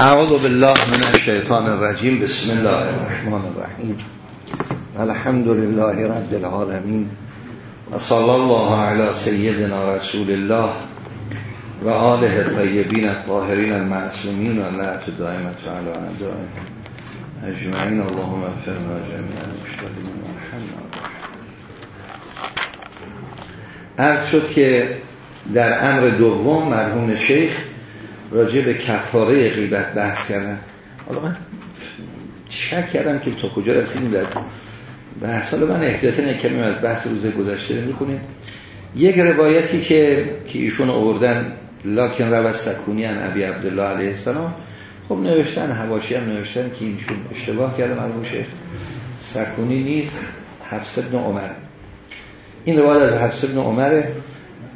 اعوذ بالله من الشیطان الرجیم. بسم الله الرحمن الرحیم. الحمد لله رب العالمین. و صلی الله علی سیدنا رسول الله و آله الطیبین الطاهرین المعصومین و لعت دائمت علی اعدائهم اجمعین. اللهم اغفرنا جميعا. المشتغلین و رحمنا عرض شد که در امر دوم مرحوم شیخ راجع به کفاره غیبت بحث کردن. حالا من شک کردم که تا کجا رسیدیم در بحث. حالا من احتیاط کمی از بحث روز گذشته می‌کنیم یک روایتی که که ایشون آوردن لاکن رو سکونی ان ابی عبدالله علیه السلام. خب نوشتن حواشی هم نوشتن که اینشون اشتباه کرده مرحوم شیخ سکونی نیست حفص ابن عمر. این روایت از حفص ابن عمره.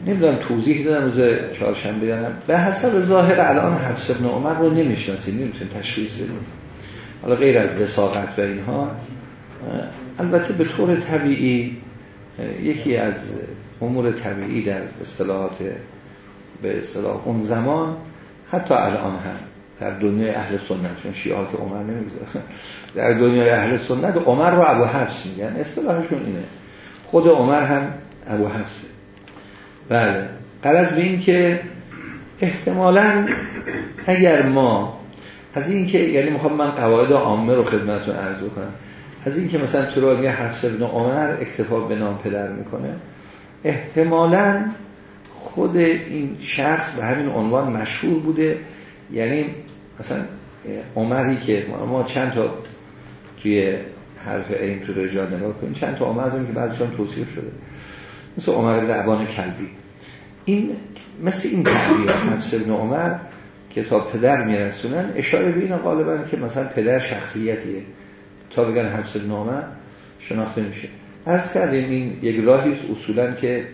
نمی‌دونم توضیح دادم روز چهارشنبه یا به حسب ظاهر الان حفص ابن عمر رو نمی‌شناسیم نمی‌تونیم تشخیص بدیم. حالا غیر از وساقت و اینها البته به طور طبیعی یکی از امور طبیعی در اصطلاحات به اصطلاح اون زمان حتی الان هم در دنیای اهل سنت چون شیعات عمر نمی‌گذاره در دنیای اهل سنت عمر رو ابو حفص میگن. اصطلاحشون اینه. خود عمر هم ابو حفصه بله. قرض به این که احتمالا اگر ما از این که یعنی می‌خوام من قواعد عامه رو خدمتتون عرض کنم از این که مثلا تو را حفص ابن عمر اکتفا به نام پدر می‌کنه احتمالا خود این شخص به همین عنوان مشهور بوده. یعنی مثلا عمری که ما چند تا توی حرف این تو رجال نگاه کنیم چند تا عمر داریم که بعضشان توصیف شده. مثل عمر بن کلبی. این مثل این تعبیر حفص ابن عمر که تا پدر میرسونن اشاره به این غالبا که مثلا پدر شخصیتیه. تا بگن حفص ابن عمر شناخته میشه. عرض کردیم این یک راهی اصولا که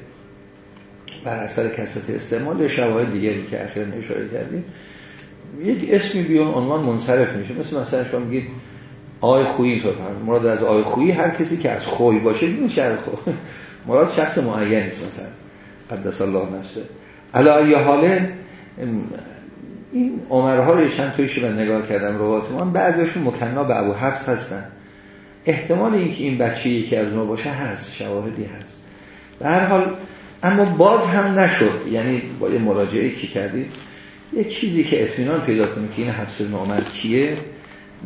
بر اثر کسرت استعمال شواهد دیگری که اخیرا اشاره کردیم یک اسمی بیون عنوان منصرف میشه. مثل مثلا شما میگید آی خویی تو مراد از آی خویی هر کسی که از خوی باشه این شهر خوی. مراد شخص معین نیست مثلا. قدس الله نفسه. علا یه حاله این عمرها رو چند تویش من نگاه کردم روات من بعضیشون مکنا به ابو حفظ هستن. احتمال اینکه این بچه یکی از اونها باشه هست شواهدی هست. به هر حال اما باز هم نشد. یعنی با یه مراجعه که کردید یه چیزی که اطمینان پیدا کنه که این حفظ عمر کیه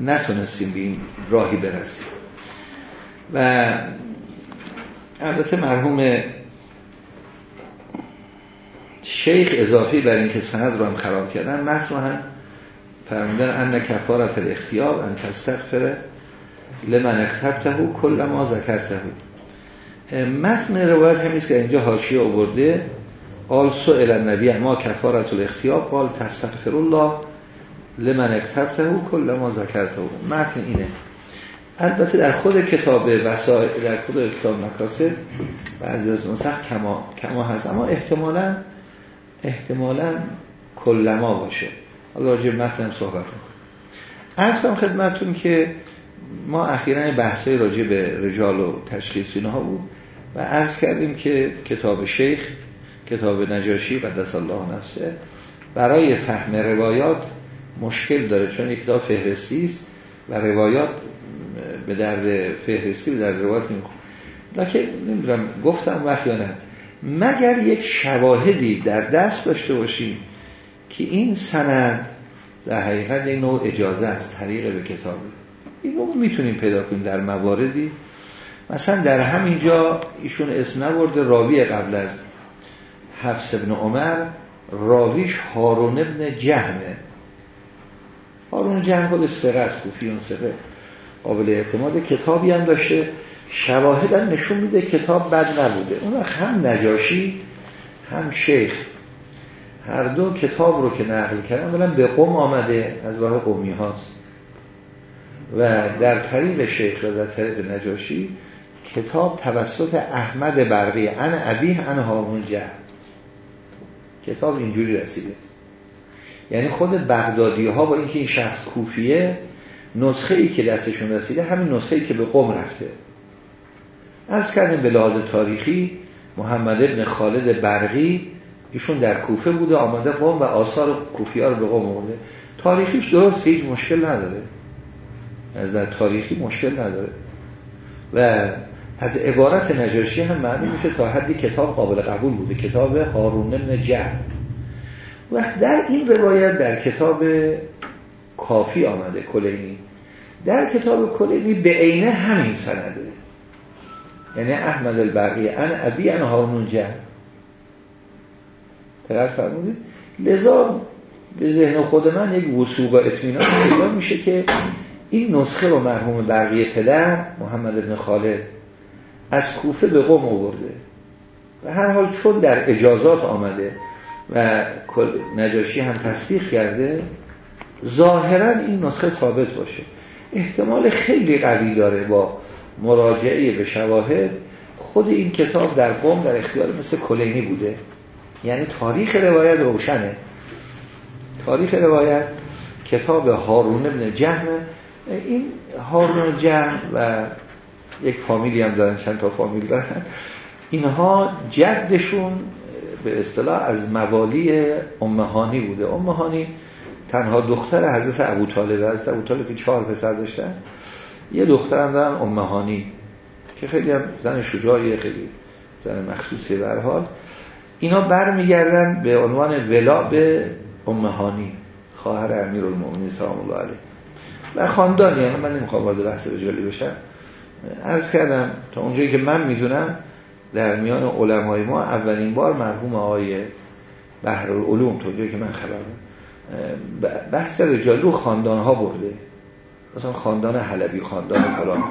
نتونستیم به این راهی برسیم. و البته مرحوم شیخ اضافی بر اینکه سند رو هم خراب کردن متن هم فرمودن ان کفارت الاختیاب ان تستغفر لمن اختبته کل ما ذکرته. متن روایت همیست که اینجا حاشیه آورده قال سئل النبی ما کفارت الاختیاب قال تستغفر الله لمن اختبته کل ما ذکرته. متن اینه. البته در خود کتاب وسائل در خود کتاب مکاسب بعضی از نسخ کما, کما هست. اما احتمالا احتمالا کلما باشه. حالا راجع متن صحبت می‌کنم. عرض کنم خدمتون که ما اخیرا بحثای راجع به رجال و تشخیص اینها بود و عرض کردیم که کتاب شیخ کتاب نجاشی قدس الله نفسه برای فهم روایات مشکل داره چون یک کتاب فهرستی است و روایات به درد فهرستی به درد روایت نمی‌خوره لکه نمی‌دونم گفتم وقت یا نه. مگر یک شواهدی در دست داشته باشیم که این سند در حقیقت یک نوع اجازه است طریق به کتابی این رو می‌تونیم پیدا کنیم در مواردی. مثلا در همینجا ایشون اسم نبرده راوی قبل از حفظ ابن عمر راویش هارون ابن جهمه. هارون جهم خود سقه است کوفیون سقه قابل اعتماد کتابی هم داشته. شواهد هم نشون میده کتاب بد نبوده. اون هم نجاشی هم شیخ هر دو کتاب رو که نقل کردن بلن به قوم آمده از راه قومی هاست. و در طریق شیخ و در طریق نجاشی کتاب توسط احمد برقی ان ابیه ان هارون جه کتاب اینجوری رسیده. یعنی خود بغدادی ها با اینکه این شخص کوفیه نسخه ای که دستشون رسیده همین نسخه ای که به قوم رفته. از کردیم به لحاظ تاریخی محمد ابن خالد برقی ایشون در کوفه بوده آمده قوم و آثار کوفی ها رو به قوم آورده. تاریخیش درست هیچ مشکل نداره. از تاریخی مشکل نداره. و از عبارت نجاشی هم معنی میشه تا حدی کتاب قابل قبول بوده کتاب هارون بن جهر و در این روایت در کتاب کافی آمده کلینی. در کتاب کلینی به عینه همین سنده. یعنی احمد البرقی ان ابی ان هارون جهر دقیق فرمودید لذا به ذهن خود من یک وسوق و اطمینان پیدا میشه که این نسخه رو مرحوم برقی پدر محمد ابن خالد از کوفه به قم آورده. و هر حال چون در اجازات آمده و نجاشی هم تصدیق کرده ظاهرا این نسخه ثابت باشه. احتمال خیلی قوی داره با مراجعه به شواهد خود این کتاب در قوم در اختیار مثل کلینی بوده. یعنی تاریخ روایت روشنه. تاریخ روایت کتاب هارون ابن جهم. این هارون جهم و یک فامیلی هم دارن چند تا فامیل دارن. اینها جدشون به اصطلاح از موالی امهانی بوده. امهانی تنها دختر حضرت ابو طالب است. ابو طالب که چهار پسر داشتن. یه دخترم دارن امهانی که خیلی هم زن شجاعی خیلی زن مخصوصی به حال. اینا برمیگردن به عنوان ولا به امهانی خواهر امیر المؤمنین سلام الله علیه. و خاندانی یعنی من نمی‌خوام وارد بحث رجالی بشم. عرض کردم تا اونجایی که من می‌دونم در میان علمای ما اولین بار مرحوم آقای بحر العلوم تا اونجایی که من خبرم بحث رجالی رو خاندان ها برده. مثلا خاندان حلبی خاندان فلان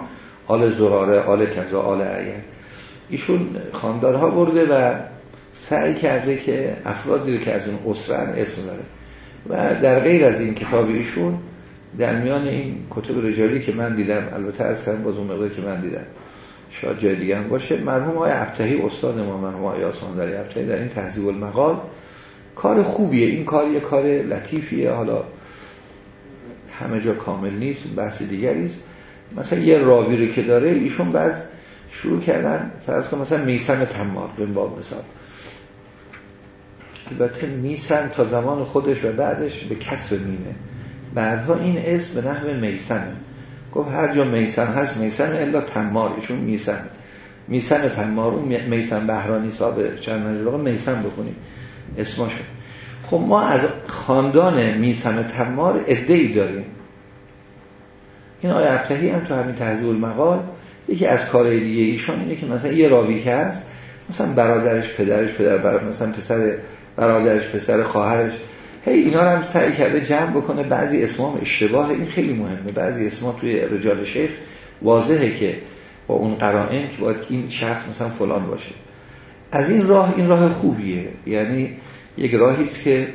آل زراره آل کذا آل عیر ایشون خاندان ها برده و سعی کرده که افرادی که از این اسرن اسم داره. و در غیر از این کتاب ایشون در میان این کتب رجالی که من دیدم البته از کردم باز اون مقدار که من دیدم شاید جای دیگه هم باشه مرحوم های ابتهی استاد ما مرحوم های آسان در این تحضیب المقال کار خوبیه. این کار یه کار لطیفیه. حالا همه جا کامل نیست بحث دیگری است. مثلا یه راوی رو که داره ایشون بعد شروع کردن فرض کن مثلا میسم تمار به باب مثال. البته میسن تا زمان خودش و بعدش به کسر میمه. بعدها این اسم به نحو میسنه گفت هر جا میسن هست میسن الا تمار. ایشون میسن میسن تمار اون میسن بهرانی صاحب چند میسن بکنیم اسماشو خب ما از خاندان میسن تمار ادهی داریم. این آیه ابتهی هم تو همین تحضیب المقال یکی از کارهای دیگه ایشان اینه که مثلا یه راوی که هست مثلا برادرش پدرش پدر برادر مثلا پسر برادرش پسر خواهرش هی اینا رو هم سعی کرده جمع بکنه. بعضی اسمام اشتباه این خیلی مهمه. بعضی اسما توی رجال شیخ واضحه که با اون قرائن که باید این شخص مثلا فلان باشه. از این راه این راه خوبیه. یعنی یک راهی است که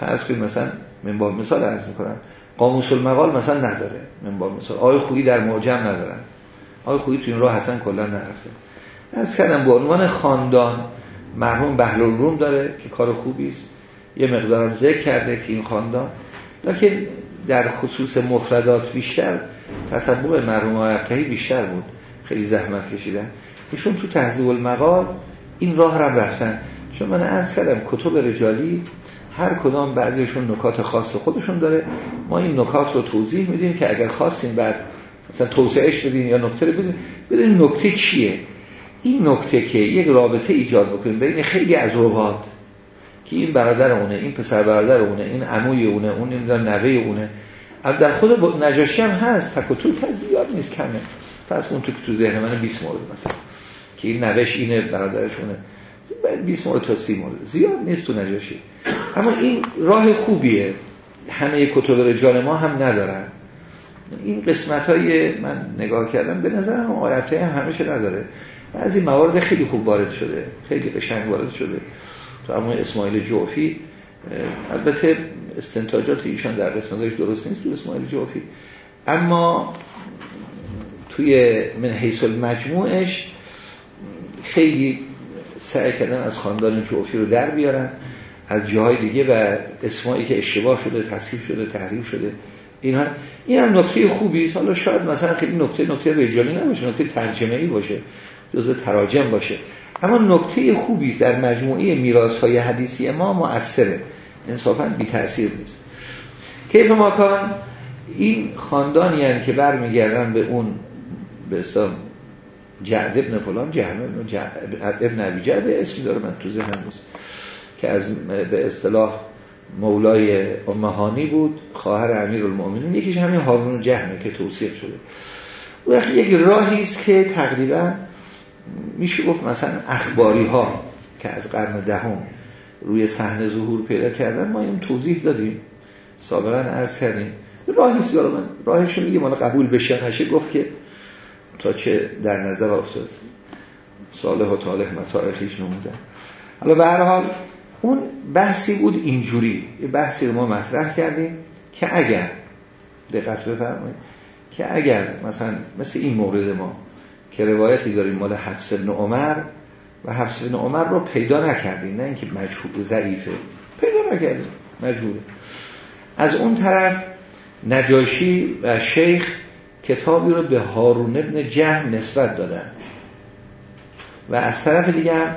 فرض کنید مثلا من با مثال عرض می‌کنم. قاموس المقال مثلا نداره من با مثال. آقای خویی در معجم ندارن آقای خویی تو این راه حسن کلا نرفته. از کردم به عنوان خاندان مرحوم بهلول روم داره که کار خوبی است. یه مقدارم ذکر کرده که این خاندان. لیکن در خصوص مفردات بیشتر تطبق مرحوم ابتهی بیشتر بود. خیلی زحمت کشیدن. ایشون تو تهذیب المقال این راه را رفتن. چون من عرض کردم کتب رجالی هر کدام بعضیشون نکات خاص خودشون داره. ما این نکات رو توضیح میدیم که اگر خواستیم بعد مثلا توسعهش بدین یا نکته رو بدین. بدین نکته چیه؟ این نکته که یک رابطه ایجاد بکنیم بین خیلی از روات که این برادر اونه این پسر برادر اونه این عموی اونه اون نمی‌دونم نوه اونه. در خود نجاشی هم هست تک و زیاد نیست کمه. پس اون تو که تو ذهن من 20 مورد مثلا. که این نوش اینه برادرش اونه. 20 مورد تا 30 مورد. زیاد نیست تو نجاشی. اما این راه خوبیه. همه کتب رجال ما هم ندارن. این قسمت های من نگاه کردم به نظرم آیت هم همیشه نداره. بعضی موارد خیلی خوب وارد شده. خیلی قشنگ وارد شده. تو اما اسماعیل جوفی البته استنتاجات ایشان در قسمتش درست نیست تو اسماعیل جوفی اما توی من حیث المجموعش خیلی سعی کردن از خاندان جوفی رو در بیارن از جاهای دیگه و اسمایی که اشتباه شده تصحیح شده تحریف شده اینا این هم نکته خوبی حالا شاید مثلا خیلی نکته نکته رجالی نباشه نکته ترجمه ای باشه جزء تراجم باشه. اما نکته خوبی است در مجموعه میراث های حدیثی ما مؤثره. انصافا بی تاثیر نیست. کیف ماکان این خاندانی هستند که برمیگردن به اون به جعد ابن فلان جهم ابن ابی جعد اسمی داره من تو ذهنم نیست. که از به اصطلاح مولای امهانی بود خواهر امیر المؤمنین یکیش همین هارون جهمه که توصیف شده. و یک راهی است که تقریبا میشه گفت مثلا اخباری ها که از قرن دهم روی صحنه ظهور پیدا کردن ما این توضیح دادیم. سابقا عرض کردیم. راهی است من راهش میگه مال قبول بشه نشه گفت که تا چه در نظر افتاد. صالح و طالح متاع خیش نمودن حالا به هر حال اون بحثی بود اینجوری. یه بحثی رو ما مطرح کردیم که اگر دقت بفرمایید که اگر مثلا مثل این مورد ما که روایتی داریم مال حفص بن عمر و حفص بن عمر رو پیدا نکردیم نه اینکه مجهول ضعیفه. پیدا نکردیم مجهوله. از اون طرف نجاشی و شیخ کتابی رو به هارون ابن جهم نسبت دادن. و از طرف دیگر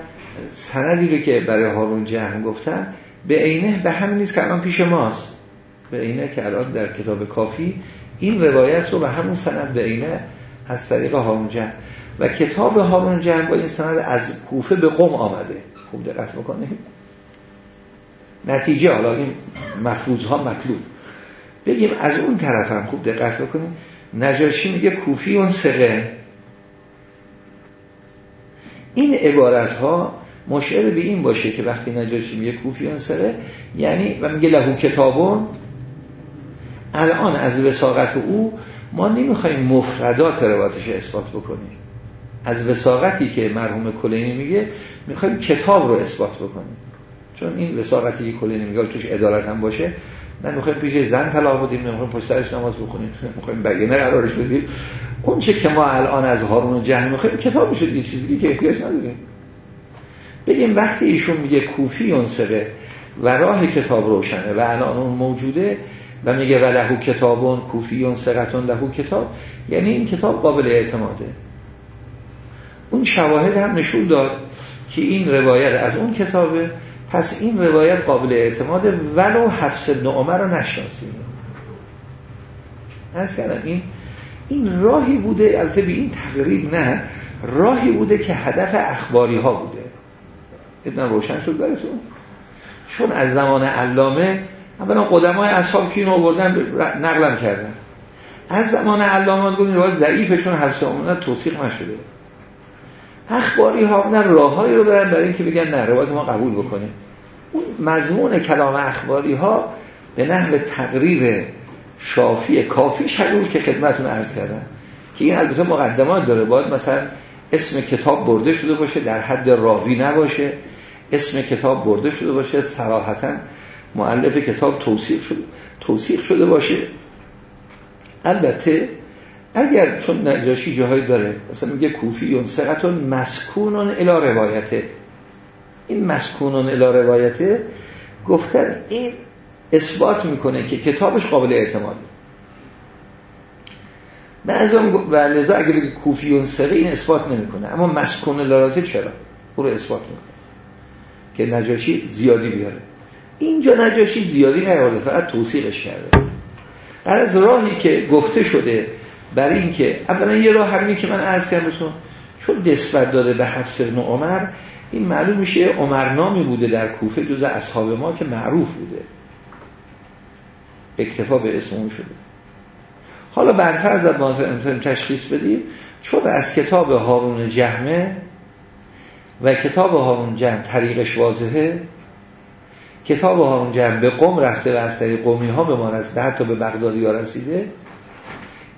سندی رو که برای هارون جهم گفتن به عینه به همین نیست که الان پیش ماست. به عینه که الان در کتاب کافی این روایت رو به همون سند به عینه از طریق هارون جهم. و کتاب هارون جهم با این سند از کوفه به قم آمده. خوب دقت بکنید. نتیجه حالا این مفروض ها مطلوب. بگیم از اون طرف هم خوب دقت بکنیم نجاشی میگه کوفی اون سقه. این عبارت ها مشعر به این باشه که وقتی نجاشی میگه کوفی اون سقه یعنی و میگه لهو کتابون. الان از وساقت او ما نمی‌خوایم مفردات روایتش اثبات بکنیم. از وساقتی که مرحوم کلینی میگه می‌خوایم کتاب رو اثبات بکنیم. چون این وساقتی که کلینی میگه توش ادالت هم باشه. نه می‌خوایم پیش زن طلاق بدیم نه می‌خوایم پشت نماز بخونیم می‌خوایم بگینه قرارش بدیم. اون چه که ما الان از هارون جهل می‌خوایم کتاب میشه یه چیزی که احتیاج نداریم. بگیم وقتی ایشون میگه کوفی اونسقه و راه کتاب روشنه و الان اون موجوده و میگه و لهو کتابون کوفی اون سقتون لهو کتاب یعنی این کتاب قابل اعتماده. اون شواهد هم نشون داد که این روایت از اون کتابه پس این روایت قابل اعتماده ولو حفظ ابن عمر رو نشناسیم. از کردم این این راهی بوده البته به این تقریب نه راهی بوده که هدف اخباری ها بوده. ابن روشن شد براتون. چون از زمان علامه اولا قدمای اصحاب که اینو آوردن نقلم کردن. از زمان علامه گفتن روایت ضعیفه چون حفظ عمر توصیق نشده. اخباری ها نه راههایی رو برن برای اینکه بگن نه روایت ما قبول بکنیم اون مضمون کلام اخباری ها به نحو تقریر شافی کافی شدود که خدمتون عرض کردن که این البته مقدمات داره. باید مثلا اسم کتاب برده شده باشه در حد راوی نباشه. اسم کتاب برده شده باشه صراحتا معلف کتاب توصیف شده توصیف شده باشه. البته اگر چون نجاشی جاهایی داره مثلا میگه کوفی سقتون مسکونون الا روایته. این مسکونون الا روایته گفتن این اثبات می‌کنه که کتابش قابل اعتماده. بعضی و لذا اگه بگه کوفیون سقه این اثبات نمی‌کنه. اما مسکون روایته چرا؟ او رو اثبات می‌کنه. که نجاشی زیادی بیاره. اینجا نجاشی زیادی نیارده فقط توصیقش کرده. از راهی که گفته شده برای اینکه اولا یه راه همینی که من عرض کردم چون نسبت داده به حفص ابن عمر این معلوم میشه عمر نامی بوده در کوفه جز اصحاب ما که معروف بوده. اکتفا به اسم اون شده. حالا برفرض ما تشخیص بدیم چون از کتاب هارون جهمه و کتاب هارون جهم طریقش واضحه کتاب هارون جهم به قوم رفته و از طریق قومی ها به ما رسیده حتی به بغدادی ها رسیده.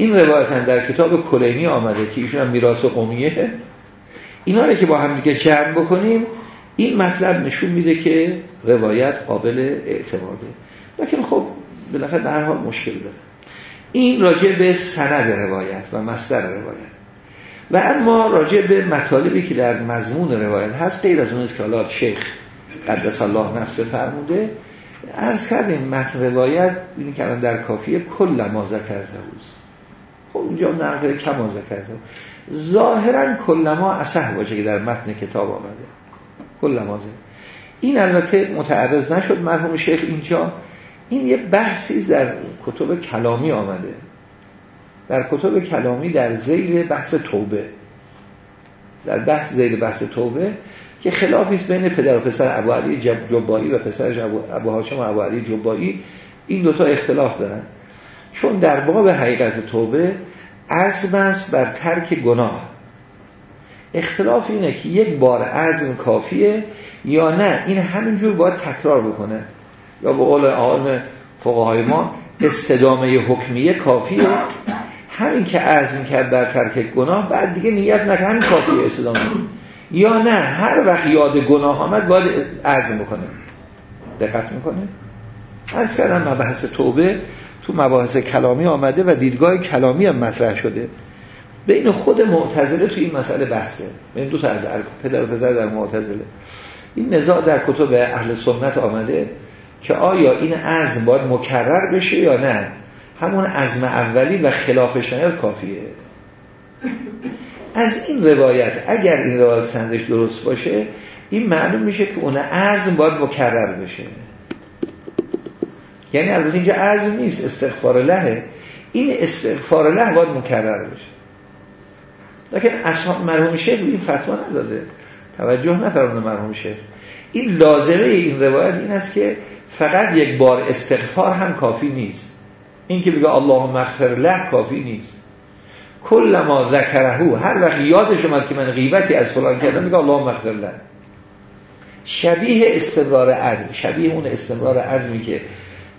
این روایت هم در کتاب کلینی آمده که ایشون هم میراث قومیه. اینا رو که با هم دیگه جمع بکنیم این مطلب نشون میده که روایت قابل اعتماده. لیکن خب بالاخره به هر حال مشکل داره. این راجع به سند روایت و مصدر روایت. و اما راجع به مطالبی که در مضمون روایت هست غیر از اون که حالا شیخ قدس الله نفسه فرموده عرض کردیم متن روایت بینی که در کافیه کل ما ذکرته خب اونجا نقل کما ذکرته ظاهرا کلما اصح باشه که در متن کتاب آمده. کلما این البته متعرض نشد مرحوم شیخ اینجا. این یه بحثی در کتب کلامی آمده. در کتب کلامی در زیل بحث توبه. در بحث زیل بحث توبه که خلافی است بین پدر و پسر ابو علی جبایی و پسرش ابو هاشم و ابو علی جبایی. این دوتا اختلاف دارن. چون در باب حقیقت توبه عزم است بر ترک گناه. اختلاف اینه که یک بار عزم کافیه یا نه. این همینجور باید تکرار بکنه. یا به قول آقایان فقهای ما استدامه حکمیه کافیه. همین که عزم کرد بر ترک گناه بعد دیگه نیت نکنه همین کافیه استدامه. یا نه هر وقت یاد گناه آمد باید عزم بکنه. دقت می‌کنه از کردم مبحث توبه تو مباحث کلامی آمده و دیدگاه کلامی هم مطرح شده. بین خود معتزله تو این مسئله بحثه. بین دو تا از پدر و پسر در معتزله. این نزاع در کتب اهل سنت آمده که آیا این عزم باید مکرر بشه یا نه؟ همون عزم اولی و خلافش نیاد کافیه. از این روایت اگر این روایت سندش درست باشه این معلوم میشه که اون عزم باید مکرر بشه. یعنی البته اینجا عزم نیست استغفار لهه این استغفار له باید مکرر بشه. لیکن اصحاب مرحوم شیخ این فتوا نداده. توجه نفرمونه مرحوم شیخ. این لازمه این روایت این است که فقط یک بار استغفار هم کافی نیست. این که بگه اللهم اغفر له کافی نیست. کل ما ذکرهو هر وقت یادش اومد که من غیبتی از فلان کردم میگه اللهم اغفر له. شبیه استمرار عزم شبیه اون استمرار عزمی که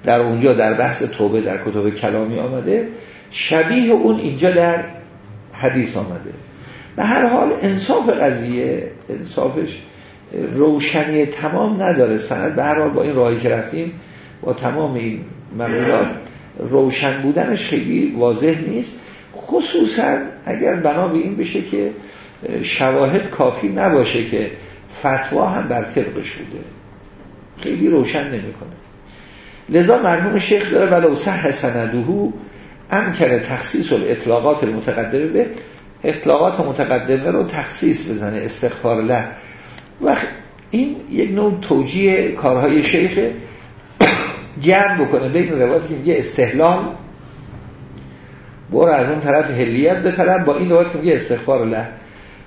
در اونجا در بحث توبه در کتب کلامی آمده. شبیه اون اینجا در حدیث آمده. به هر حال انصاف قضیه انصافش روشنی تمام نداره. سند به هر حال با این راهی که رفتیم با تمام این مقولات روشن بودنش خیلی واضح نیست. خصوصا اگر بنا به این بشه که شواهد کافی نباشه که فتوا هم بر طبقش بوده. خیلی روشن نمی‌کنه. لذا مرحوم شیخ داره ولو صح سندهو امکن تخصیص الاطلاقات المتقدمه به اطلاقات متقدمه رو تخصیص بزنه استغفار له و این یک نوع توجیه کارهای شیخ جمع بکنه. بین روایتی که میگه استحلال برو از اون طرف هلیت طرف با این روایت که میگه استغفار له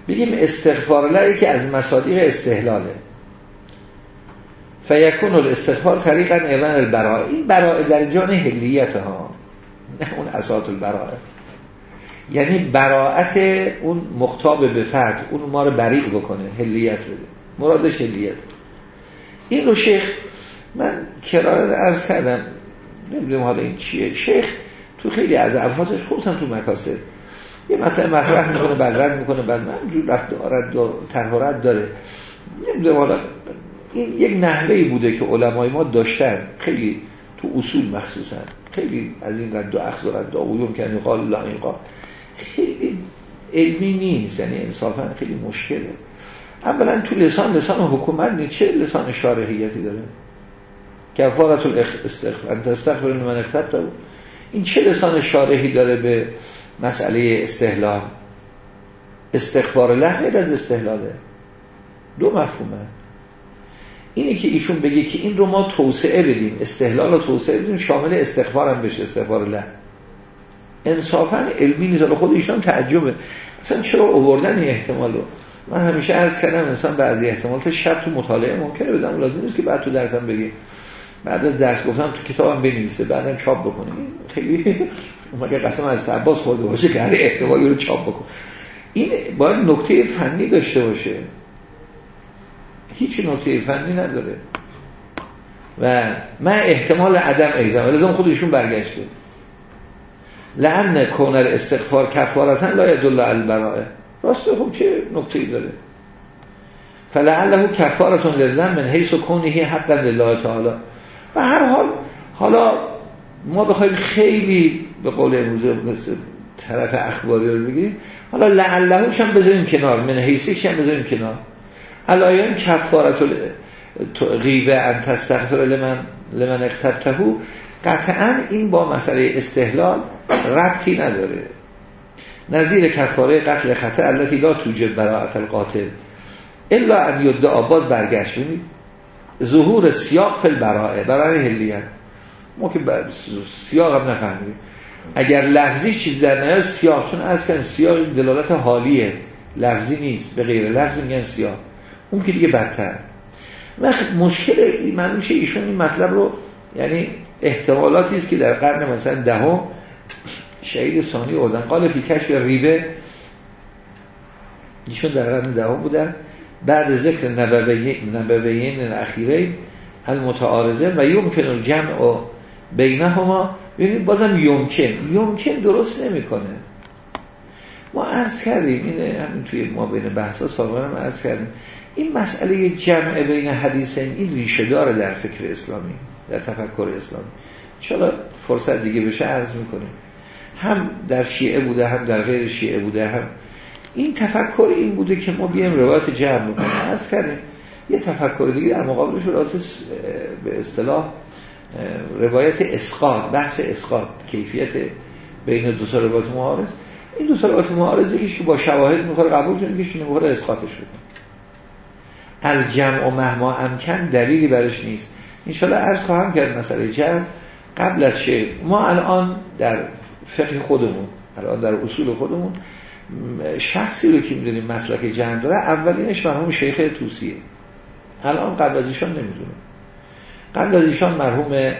بگیم استغفار له که از مصادیق استحلاله. فیکون الاستغفار طریقا ایوان البراء. این براء در جان هلیت ها نه اون اساط البراء. یعنی براعت اون مختاب به فرد اون ما رو بریع بکنه هلیت بده. مرادش هلیت این رو شیخ من کرار عرض کردم. نمی‌دونم حالا این چیه. شیخ تو خیلی از الفاظش خودم تو مکاسب. یه مطلب مطرح می‌کنه بعد رد می‌کنه بعد من جور رفت داره داره. نمی‌دونم حالا این یک نحوهی بوده که علمای ما داشتن. خیلی تو اصول مخصوصا. خیلی از این رد و اخذ و رد و کنی قال لا این قال خیلی علمی نیست. یعنی انصافا خیلی مشکله. اولا تو لسان لسان حکومت نیست. چه لسان شارحیتی داره؟ کفارت الاستغفار انت استغفر من اختبت این چه لسان شارحی داره به مسئله استحلال؟ استغفار له از استحلاله. دو مفهومه. اینه که ایشون بگه که این رو ما توسعه بدیم استحلال رو توسعه بدیم شامل استغفار هم بشه استغفار له انصافا علمی نیست خود ایشون تعجبه. اصلا چرا اووردن این احتمال من همیشه عرض کردم انسان بعضی احتمال که شب تو مطالعه ممکنه بدم لازم نیست که بعد تو درسم بگی بعد از درس گفتم تو کتابم بنویسه بعدم چاپ بکنه. خیلی مگه قسم از تعباس خورده باشه که هر احتمالی رو چاپ بکن این باید نکته فنی داشته باشه. هیچ نکته فنی نداره. و من احتمال عدم ایزم لازم خودشون برگشته. لعن کونر استغفار کفارتن لا یدل البرائه راسته خب چه نکته ای داره؟ فلعله کفارتون لذن من حیث و کونهی حقا لله تعالی. و هر حال حالا ما بخوایم خیلی به قول امروزه طرف اخباری رو بگیریم حالا لعله هم بذاریم کنار من حیثیش هم بذاریم کنار. علایان کفارت غیبه ان تستغفر لمن لمن اختبتهو قطعا این با مسئله استحلال ربطی نداره. نظیر کفاره قتل خطر التي لا توجب براعت القاتل. الا ان یدعا باز برگشت. ببینید ظهور سیاق فل برائه برای هلیت ما که سیاق هم نفهمیم اگر لفظی چیز در نیاد سیاق. چون از کنیم سیاق دلالت حالیه. لفظی نیست. به غیر لفظی میگن سیاق. اون که دیگه بدتر. وقت مشکل من میشه ایشون این مطلب رو یعنی احتمالاتی است که در قرن مثلا دهم شهید ثانی اوزن قال فی کشف ریبه. ایشون در قرن دهم بودن. بعد ذکر نبویین الاخیره المتعارضه و یمکن الجمع و بینهما. ببینید بازم یمکن. یمکن درست نمی‌کنه. ما عرض کردیم این همین توی ما بین بحثا سابقا هم عرض کردیم. این مسئله جمع بین حدیثین این ریشه داره در فکر اسلامی در تفکر اسلامی. چرا فرصت دیگه بشه عرض می‌کنیم. هم در شیعه بوده هم در غیر شیعه بوده هم این تفکر این بوده که ما بیایم روایت جمع بکنیم. عرض کردیم یه تفکر دیگه در مقابلش روایت به اصطلاح روایت اسقاط بحث اسقاط کیفیت بین دو تا روایت معارض این دو تا روایت معارض که با شواهد می‌خوره قبول کنه یکیش که نمی‌خوره اسقاطش بکنه. الجمع و مهما امکن دلیلی برش نیست. انشالله عرض خواهم کرد مسئله جمع قبل از شیخ ما الان در فقه خودمون الان در اصول خودمون شخصی رو که می‌دونیم مسلک جمع داره اولینش مرحوم شیخ توسیه الان قبل از ایشان نمی‌دونم قبل از ایشان مرحوم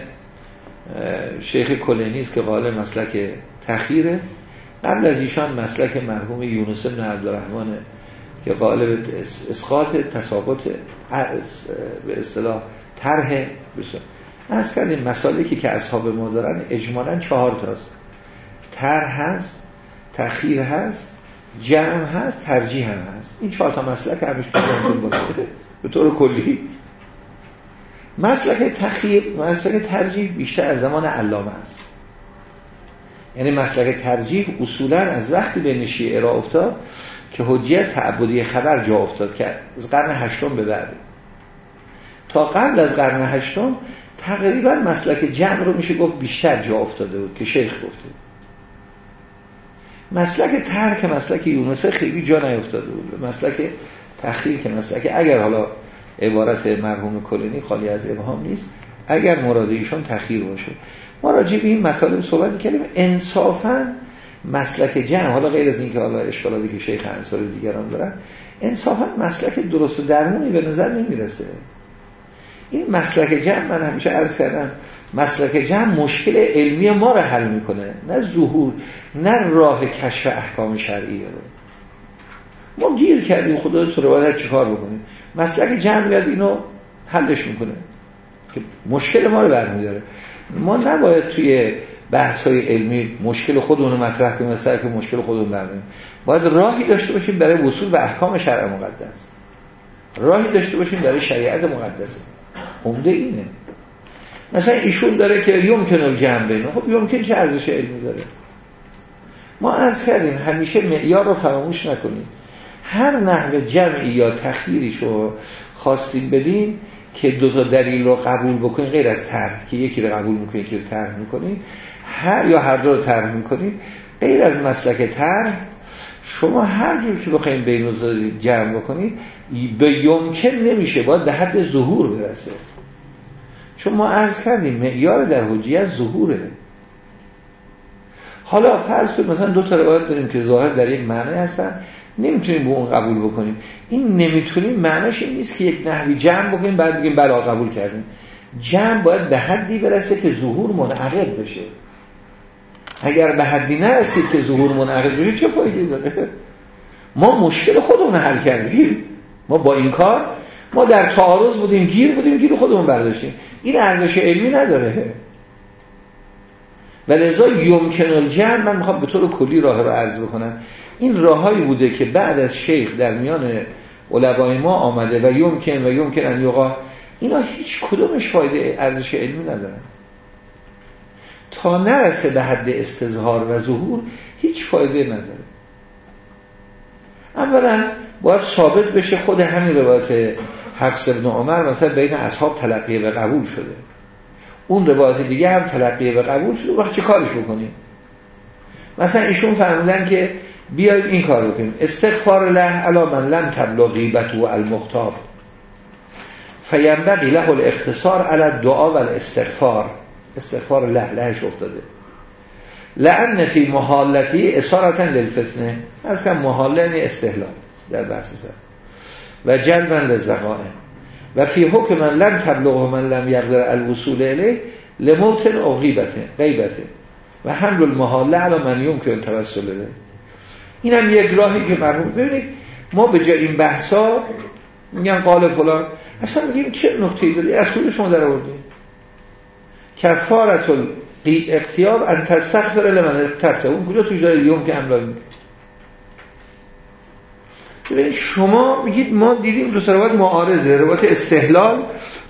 شیخ کلینی است که قال مسلک تخیره قبل از ایشان مسلک مرحوم یونس بن عبدالرحمن که قالب اسقاط تساقط به اصطلاح طرح از کردیم مسالکی که اصحاب ما دارن اجمالا چهار تاست. طرح هست تخیر هست جمع هست ترجیح هم هست. این چهار تا مسلک همیش باشه. به طور کلی. مسلک تخیر مسلک ترجیح بیشتر از زمان علامه است. یعنی مسلک ترجیح اصولا از وقتی به شیعه را افتاد که حجیت تعبدی خبر جا افتاد که از قرن هشتم به بعد. تا قبل از قرن هشتم تقریبا مسلک جمع رو میشه گفت بیشتر جا افتاده بود که شیخ گفته مسلک ترک مسلک یونسه خیلی جا نیفتاده بود. مسلک تخییر که مسلک اگر حالا عبارت مرحوم کلینی خالی از ابهام نیست اگر مراد ایشان تخییر باشه. ما راجع به این مطالب صحبت کردیم. انصافا مسلک جمع حالا غیر از اینکه حالا اشکالاتی که شیخ انصاری دیگران دارن انصافا مسلک درست و درمونی به نظر نمی‌رسه. این مسلک جمع من همیشه عرض کردم مسلک جمع مشکل علمی ما رو حل می‌کنه نه ظهور نه راه کشف احکام شرعی رو. ما گیر کردیم خدا رو باید چیکار بکنیم. مسلک جمع میاد اینو حلش می‌کنه که مشکل ما رو برمیداره. ما نباید توی بحث های علمی مشکل خودمون مطرح کنیم مثلا که مشکل خودمون برمیم باید راهی داشته باشیم برای وصول به احکام شرع مقدس. راهی داشته باشیم برای شریعت مقدسه عمده اینه. مثلا ایشون داره که یمکن الجمع بینه خب یمکن چه ارزش علمی داره؟ ما عرض کردیم همیشه معیار رو فراموش نکنیم. هر نحو جمعی یا تخییریش رو خواستیم بدیم که دو تا دلیل رو قبول بکنید غیر از طرح که یکی رو قبول می‌کنید یکی رو طرح می‌کنید هر یا هر دو رو طرح می‌کنید غیر از مسلک طرح شما هر جور که بخواید بین جمع بکنید به یمکن نمیشه باید به حد ظهور برسه. چون ما عرض کردیم معیار در حجیت ظهوره. حالا فرض کنید مثلا دو تا روایت داریم که ظاهر در یک معنی هستن نمی‌تونیم به اون قبول بکنیم. این نمی‌تونیم معناش این نیست که یک نحوی جمع بکنیم بعد بگیم بلا قبول کردیم. جمع باید به حدی برسه که ظهور منعقد بشه. اگر به حدی نرسید که ظهور منعقد بشه چه فایده داره؟ ما مشکل خودمون حل کردیم. ما با این کار ما در تعارض بودیم گیر بودیم گیر خودمون برداشتیم. این ارزش علمی نداره. و لذا یمکن الجمع من می‌خوام به طور کلی راه رو عرض بکنم. این راههایی بوده که بعد از شیخ در میان علمای ما آمده و یمکن و یمکن ان یقا اینا هیچ کدومش فایده ارزش علمی ندارن. تا نرسه به حد استظهار و ظهور هیچ فایده نداره. اولا باید ثابت بشه خود همین روایت حفظ ابن عمر مثلا بین اصحاب تلقیه و قبول شده. اون روایت دیگه هم تلقیه و قبول شده وقت چه کارش بکنیم؟ مثلا ایشون فرمودن که بیایم این کار بکنیم استغفار له علا من لم تبلغ غیبت و المختار فینبقی له الاختصار علی دعا و الاستغفار. استغفار له لهش افتاده. لعن فی محالتی اسارتا للفتنه. از کم محاله یعنی استحلال در بحث سر. و جلبا لزقائم و فی حکم من لم تبلغ و من لم یقدر الوصول الیه لموتن او غیبته غیبته و حمل المحاله علی من یمکن توسل الیه. این هم یک راهی که مرحوم ببینید ما به جای این بحثا میگن قال فلان. اصلا میگیم چه نکته داری؟ از کجا شما در آوردی کفارت اختیاب ان تستغفر لمن تبته اون کجا توش داره یوم که املاک ببینید شما میگید ما دیدیم دو روایت معارضه. روایت استحلال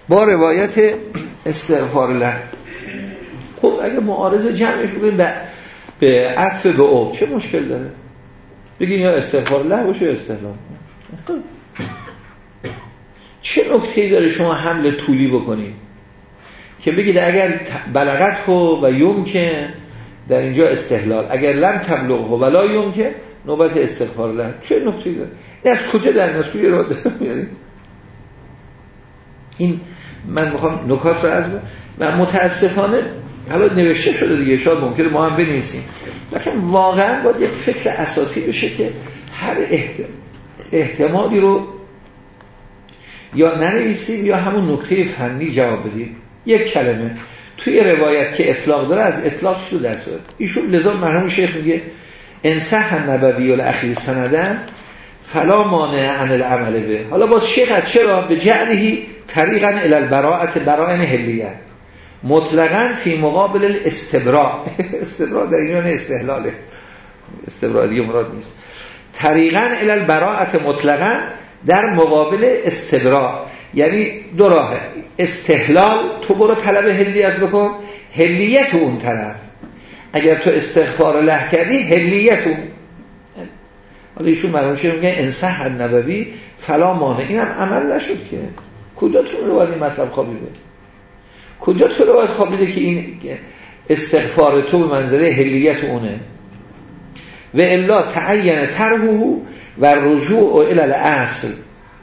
با روایت استغفار له خب اگه معارضه جمعش بگیم به به عطف به او چه مشکل داره؟ بگین یا استغفار له باشه استحلال. چه نکته داره شما حمل طولی بکنید؟ که بگید اگر بلغت خو و یوم که در اینجا استحلال. اگر لم تبلغ و ولا یوم که نوبت استغفار له چه نکته داره؟ این از کجا در ناس رو این من می‌خوام نکات رو از و متاسفانه حالا نوشته شده دیگه شاید ممکنه ما هم بنویسیم. لیکن واقعا باید یک فکر اساسی بشه که هر احتمالی رو یا ننویسیم یا همون نکته فنی جواب بدیم. یک کلمه. توی روایت که اطلاق داره از اطلاق شده دست ایشون لذا مرحوم شیخ میگه انصح نبوی الاخیر سندن فلا مانع عن العمل به. حالا باز شیخ چرا؟ به جعلهی طریقا الى البراعت برائن هلیه. مطلقا فی مقابل الاستبراء استبراء در اینجا استحلاله. استبراء دیگه مراد نیست. طریقا الى البراعت مطلقا در مقابل استبراء یعنی دو راه. استحلال تو برو طلب هلیت بکن. هلیت اون طرف. اگر تو استغفار له کردی هلیت اون. حالا ایشون مرموشه میگه انصح النبوی فلا مانه این هم عمل نشد که. کجا تو رو باید این مطلب خوابیده؟ کجا تو رو باید خوابیده که این استغفار تو به منظره هلیت اونه؟ و الا تعین ترهو و رجوع الى الاصل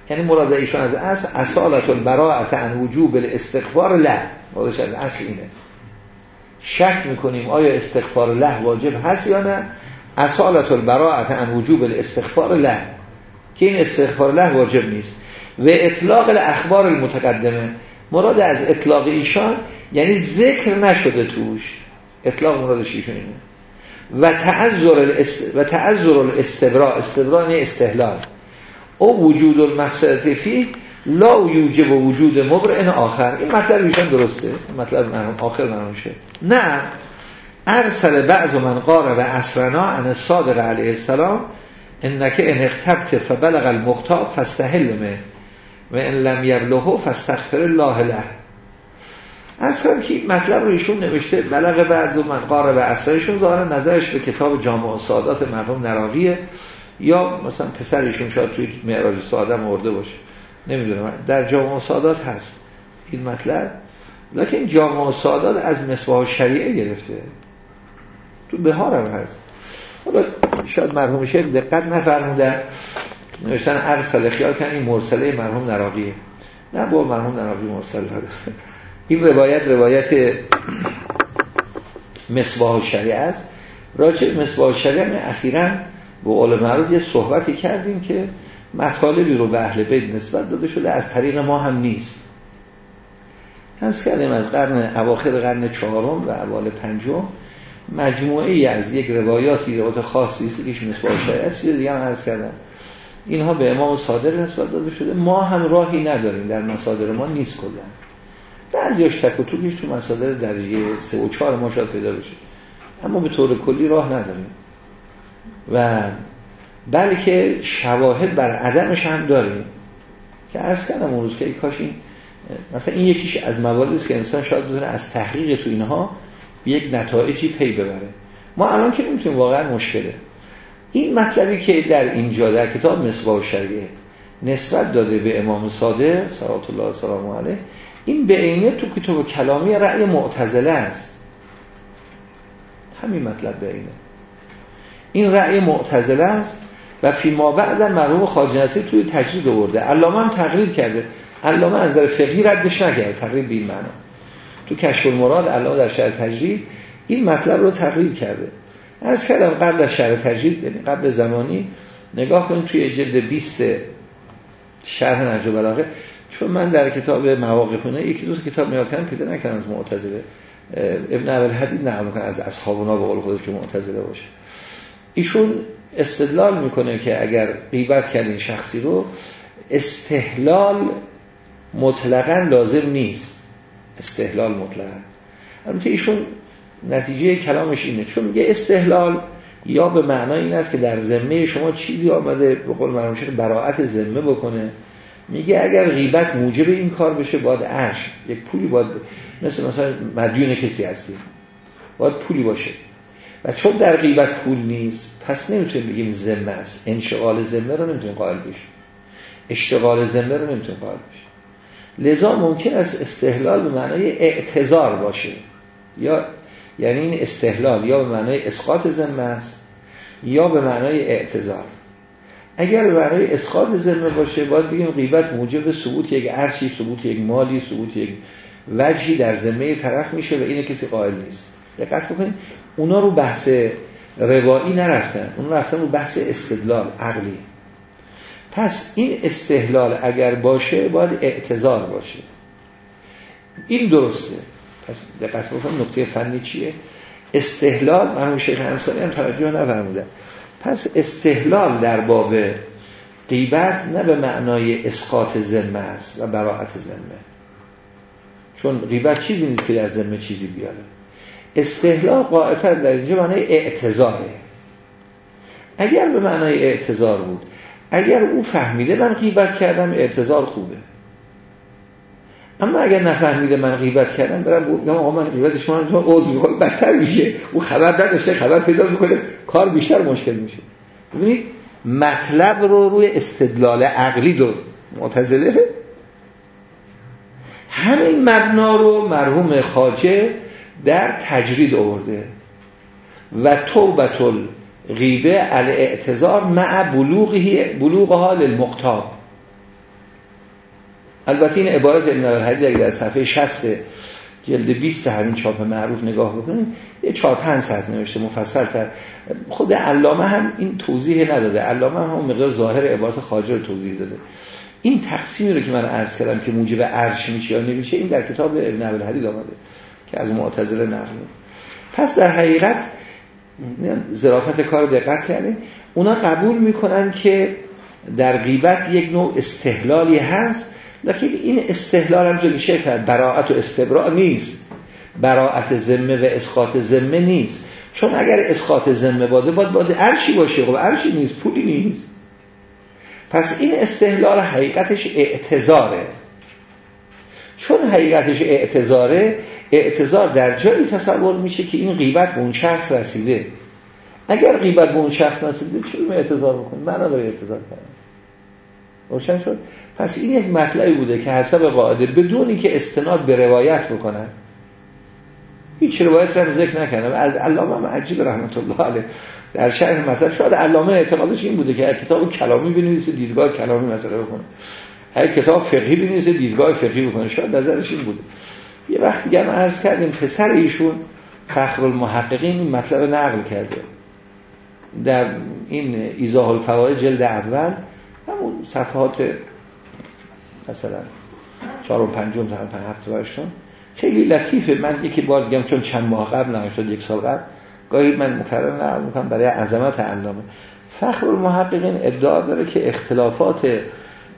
یعنی مراد ایشون از اصل اصالت البراعت عن وجوب الاستغفار له. مرادش از اصل اینه. شک می‌کنیم آیا استغفار له واجب هست یا نه. اصالت البراعت عن وجوب الاستغفار له. که این استغفار له واجب نیست. و اطلاق الاخبار المتقدمه. مراد از اطلاق ایشان یعنی ذکر نشده توش. اطلاق مرادش ایشون اینه. و تعذر الاست... و تعذر الاستبراء استبراء یعنی استحلال او وجود المفسدت فی لا یوجب وجود مبرئن آخر. این مطلب ایشان درسته؟ مطلب من آخر منوشه نه. ارسل بعض من قاره و اسرنا عن صادق علیه السلام انکه ان اختبت فبلغ المختاب فاستحل منه و ان لم یبلغه فاستغفر الله له. اصلا که مطلب رو ایشون نوشته؟ بلغ بعض من قاره و اسرشون ظاهر نظرش به کتاب جامع سادات مرحوم نراقیه یا مثلا پسرشون شاید توی معراج ساده مرده باشه. نمی‌دونم. در جامع سادات هست این مطلب. لیکن جامع سادات از مصباح شریعه گرفته. تو بهار هم هست. حالا شاید مرحوم شیخ دقت نفرمودن نوشتن ارسل خیال کن این مرسله مرحوم نراقیه. نه با مرحوم نراقی مرسل داده این روایت روایت مصباح شریعه است. راجع مصباح شریعه اخیراً به قول معروف یه صحبتی کردیم که مطالبی رو به اهل بیت نسبت داده شده از طریق ما هم نیست. هست کردیم از قرن اواخر قرن چهارم و اول پنجم مجموعه ای از یک روایاتی روایات خاصی است که شریعه است دیگه هم عرض کردم. اینها به امام صادق نسبت داده شده. ما هم راهی نداریم در مصادر ما نیست کلا. بعضیاش تک و توکش تو مصادر درجه سه و چهار ما شاید پیدا بشه. اما به طور کلی راه نداریم. و بلکه شواهد بر عدمش هم داریم که عرض کردم اون روز که کاش این مثلا این یکیش از مواردی است که انسان شاید بتونه از تحقیق تو اینها یک نتایجی پی ببره. ما الان که نمی‌تونیم واقعا مشکله. این مطلبی که در اینجا در کتاب مصباح شریعه نسبت داده به امام صادق صلوات الله سلام علیه این به عینه تو کتاب کلامی رأی معتزله است. همین مطلب به عینه. این رأی معتزله است و فی ما بعد مرحوم خواجه توی تجرید آورده. علامه هم تقریر کرده. علامه از نظر فقهی ردش نکرده تقریر به این معنا تو کشف المراد علامه در شرح تجرید این مطلب رو تقریر کرده. عرض کردم قبل از شرح تجرید یعنی قبل زمانی نگاه کنید توی جلد 20 شرح نجو بلاغه چون من در کتاب مواقف یکی دو کتاب نگاه کردم پیدا نکردم از معتزله. ابن اول حدید نقل از اصحابونا به قول خودش که معتزله باشه. ایشون استدلال می‌کنه که اگر غیبت کردین شخصی رو استحلال مطلقا لازم نیست. استحلال مطلقا. البته ایشون نتیجه کلامش اینه. چون میگه استحلال یا به معنای این است که در ذمه شما چیزی آمده به قول مرحوم براعت ذمه بکنه. میگه اگر غیبت موجب این کار بشه باید عرش یک پولی باید مثل مثلا مدیون کسی هستی باید پولی باشه. و چون در غیبت پول نیست پس نمی‌تونیم بگیم ذمه است. انشغال ذمه رو نمی‌تونیم قائل بشیم. اشتغال ذمه رو نمی‌تونیم قائل بشیم. لذا ممکن است استحلال به معنای اعتذار باشه. یا یعنی این استحلال یا به معنای اسقاط ذمه است یا به معنای اعتذار. اگر معنای اسقاط ذمه باشه باید بگیم غیبت موجب ثبوت یک ارچی ثبوت یک مالی ثبوت یک وجهی در ذمه طرف میشه و اینه کسی قائل نیست. دقت بکنید. اونا رو بحث روایی نرفتن. اون رفتن رو بحث استدلال عقلی. پس این استحلال اگر باشه باید اعتذار باشه. این درسته. پس دقت بکنید نکته فنی چیه. استحلال من شیخ انصاری هم توجه نفرمودن پس استحلال در باب غیبت نه به معنای اسقاط ذمه است و براعت ذمه. چون غیبت چیزی نیست که در ذمه چیزی بیاره. استحلال قاعدتا در اینجا معنای اعتذاره اگر به معنای اعتذار بود اگر او فهمیده من غیبت کردم اعتذار خوبه. اما اگر نفهمیده من غیبت کردم برم بگم آقا من غیبت شما رو عذر بدتر میشه. او خبر نداشته خبر پیدا می‌کنه کار بیشتر مشکل میشه. ببینید مطلب رو روی استدلال عقلی دو. معتزله. همین مبنا رو مرحوم خاجه در تجرید آورده. و توبت غیبه علی اعتذار مع بلوغ حال المختاب البته این عبارت ابن الحدید اگر در صفحه 60 جلد 20 همین چاپ معروف نگاه بکنید یه 4 5 سطر نوشته مفصل تر خود علامه هم این توضیح نداده. علامه هم مقدار ظاهر عبارت خارجه رو توضیح داده. این تقسیمی رو که من عرض کردم که موجب عرش میشه یا نمیشه این در کتاب ابن الحدید آمده. که از معتزله نقل پس در حقیقت ظرافت کار دقت کرده اونا قبول می‌کنن که در غیبت یک نوع استحلالی هست لیکن این استحلال هم جلوی کرد براعت و استبراع نیست. براعت ذمه و اسقاط ذمه نیست. چون اگر اسقاط ذمه باده باید باید عرشی باشه. خب عرشی نیست پولی نیست. پس این استحلال حقیقتش اعتظاره چون حقیقتش اعتظاره اعتظار در جایی تصور میشه که این غیبت به اون شخص رسیده. اگر غیبت به اون شخص رسیده چرا اعتظار بکنیم؟ من نداره اعتظار کردن روشن شد؟ پس این یک مطلعی بوده که حسب قاعده بدون که استناد به روایت بکنن هیچ روایت رو ذکر نکنم از علامه عجیب رحمت الله علیه در شرح مطلب شاید علامه اعتقادش این بوده که کتاب کلامی بنویسه دیدگاه کلامی مسئله بکنه. هر کتاب فقهی بنویسه دیدگاه فقهی بکنه. شاید نظرش این بوده. یه وقت دیگه هم عرض کردیم پسر ایشون فخر المحققین این مطلب نقل کرده. در این ایزاه الفوائد جلد اول همون صفحات مثلا چهار و پنجم تا هفته باشتون خیلی لطیفه. من یکی بار دیگم چون چند ماه قبل نشد یک سال قبل گاهی من مکرر نقل می‌کنم برای عظمت علامه فخر المحققین ادعا داره که اختلافات